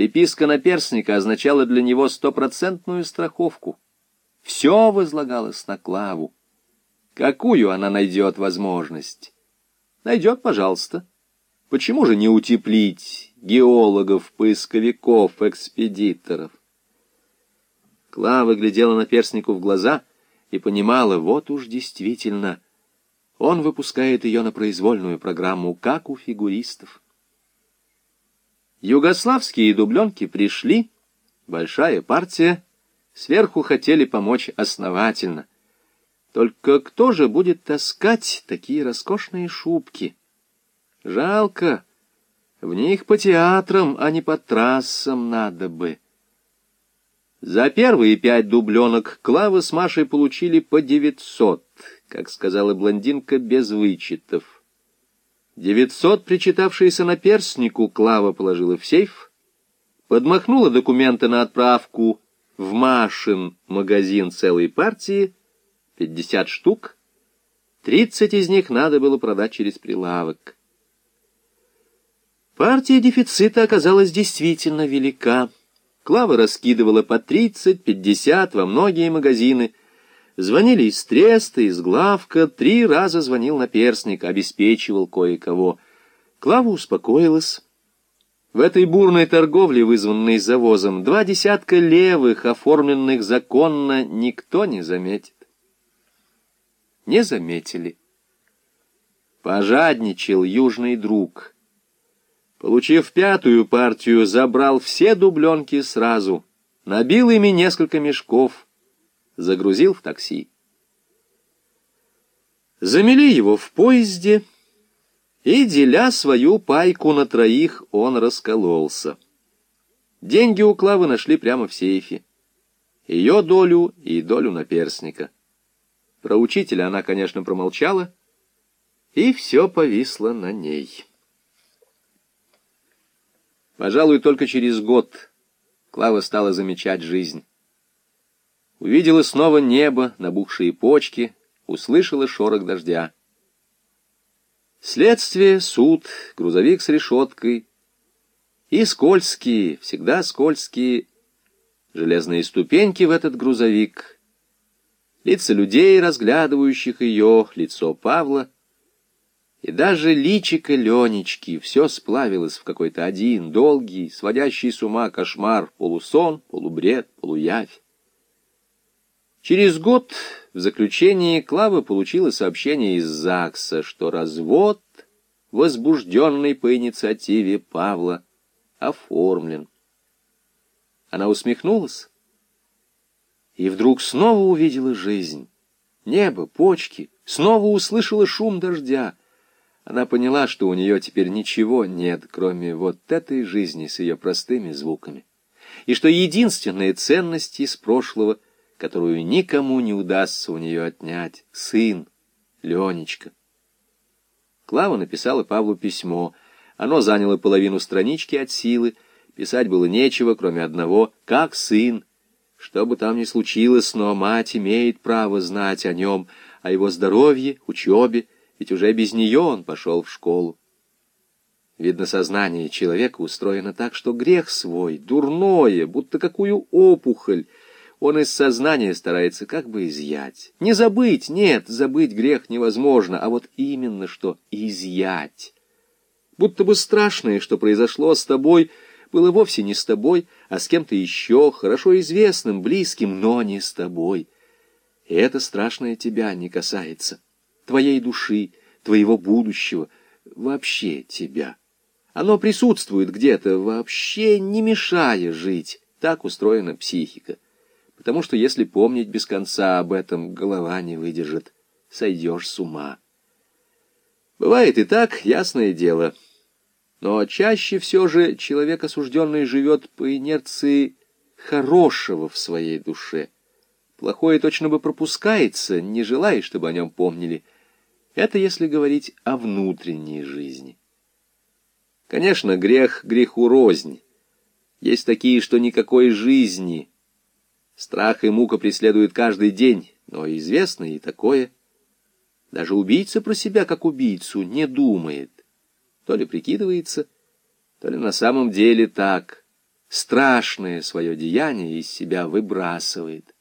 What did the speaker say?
Приписка наперсника означала для него стопроцентную страховку. Все возлагалось на Клаву. Какую она найдет возможность? Найдет, пожалуйста. Почему же не утеплить геологов, поисковиков, экспедиторов? Клава глядела на перстнику в глаза и понимала, вот уж действительно, он выпускает ее на произвольную программу, как у фигуристов. Югославские дубленки пришли, большая партия, сверху хотели помочь основательно. Только кто же будет таскать такие роскошные шубки? Жалко, в них по театрам, а не по трассам надо бы. За первые пять дубленок Клава с Машей получили по девятьсот, как сказала блондинка, без вычетов. Девятьсот, причитавшиеся на перстнику, Клава положила в сейф, подмахнула документы на отправку в Машин магазин целой партии, пятьдесят штук, тридцать из них надо было продать через прилавок. Партия дефицита оказалась действительно велика. Клава раскидывала по 30-50 во многие магазины. Звонили из Треста, из Главка, три раза звонил наперсник, обеспечивал кое-кого. Клава успокоилась. В этой бурной торговле, вызванной завозом, два десятка левых, оформленных законно, никто не заметит. Не заметили. Пожадничал южный друг — Получив пятую партию, забрал все дубленки сразу, набил ими несколько мешков, загрузил в такси. Замели его в поезде, и, деля свою пайку на троих, он раскололся. Деньги у Клавы нашли прямо в сейфе. Ее долю и долю наперсника. Про учителя она, конечно, промолчала, и все повисло на ней. Пожалуй, только через год Клава стала замечать жизнь. Увидела снова небо, набухшие почки, услышала шорох дождя. Следствие, суд, грузовик с решеткой и скользкие, всегда скользкие, железные ступеньки в этот грузовик, лица людей, разглядывающих ее, лицо Павла — и даже личико Ленечки все сплавилось в какой-то один, долгий, сводящий с ума кошмар, полусон, полубред, полуявь. Через год в заключении Клава получила сообщение из ЗАГСа, что развод, возбужденный по инициативе Павла, оформлен. Она усмехнулась и вдруг снова увидела жизнь. Небо, почки, снова услышала шум дождя — она поняла, что у нее теперь ничего нет, кроме вот этой жизни с ее простыми звуками, и что единственная ценность из прошлого, которую никому не удастся у нее отнять, — сын, Ленечка. Клава написала Павлу письмо. Оно заняло половину странички от силы. Писать было нечего, кроме одного — как сын. Что бы там ни случилось, но мать имеет право знать о нем, о его здоровье, учебе, ведь уже без нее он пошел в школу. Видно, сознание человека устроено так, что грех свой, дурное, будто какую опухоль, он из сознания старается как бы изъять. Не забыть, нет, забыть грех невозможно, а вот именно что изъять. Будто бы страшное, что произошло с тобой, было вовсе не с тобой, а с кем-то еще, хорошо известным, близким, но не с тобой. И это страшное тебя не касается твоей души, твоего будущего, вообще тебя. Оно присутствует где-то, вообще не мешая жить. Так устроена психика. Потому что если помнить без конца об этом, голова не выдержит. Сойдешь с ума. Бывает и так, ясное дело. Но чаще все же человек осужденный живет по инерции хорошего в своей душе. Плохое точно бы пропускается, не желая, чтобы о нем помнили. Это если говорить о внутренней жизни. Конечно, грех греху рознь. Есть такие, что никакой жизни. Страх и мука преследуют каждый день, но известно и такое. Даже убийца про себя, как убийцу, не думает. То ли прикидывается, то ли на самом деле так. страшное свое деяние из себя выбрасывает.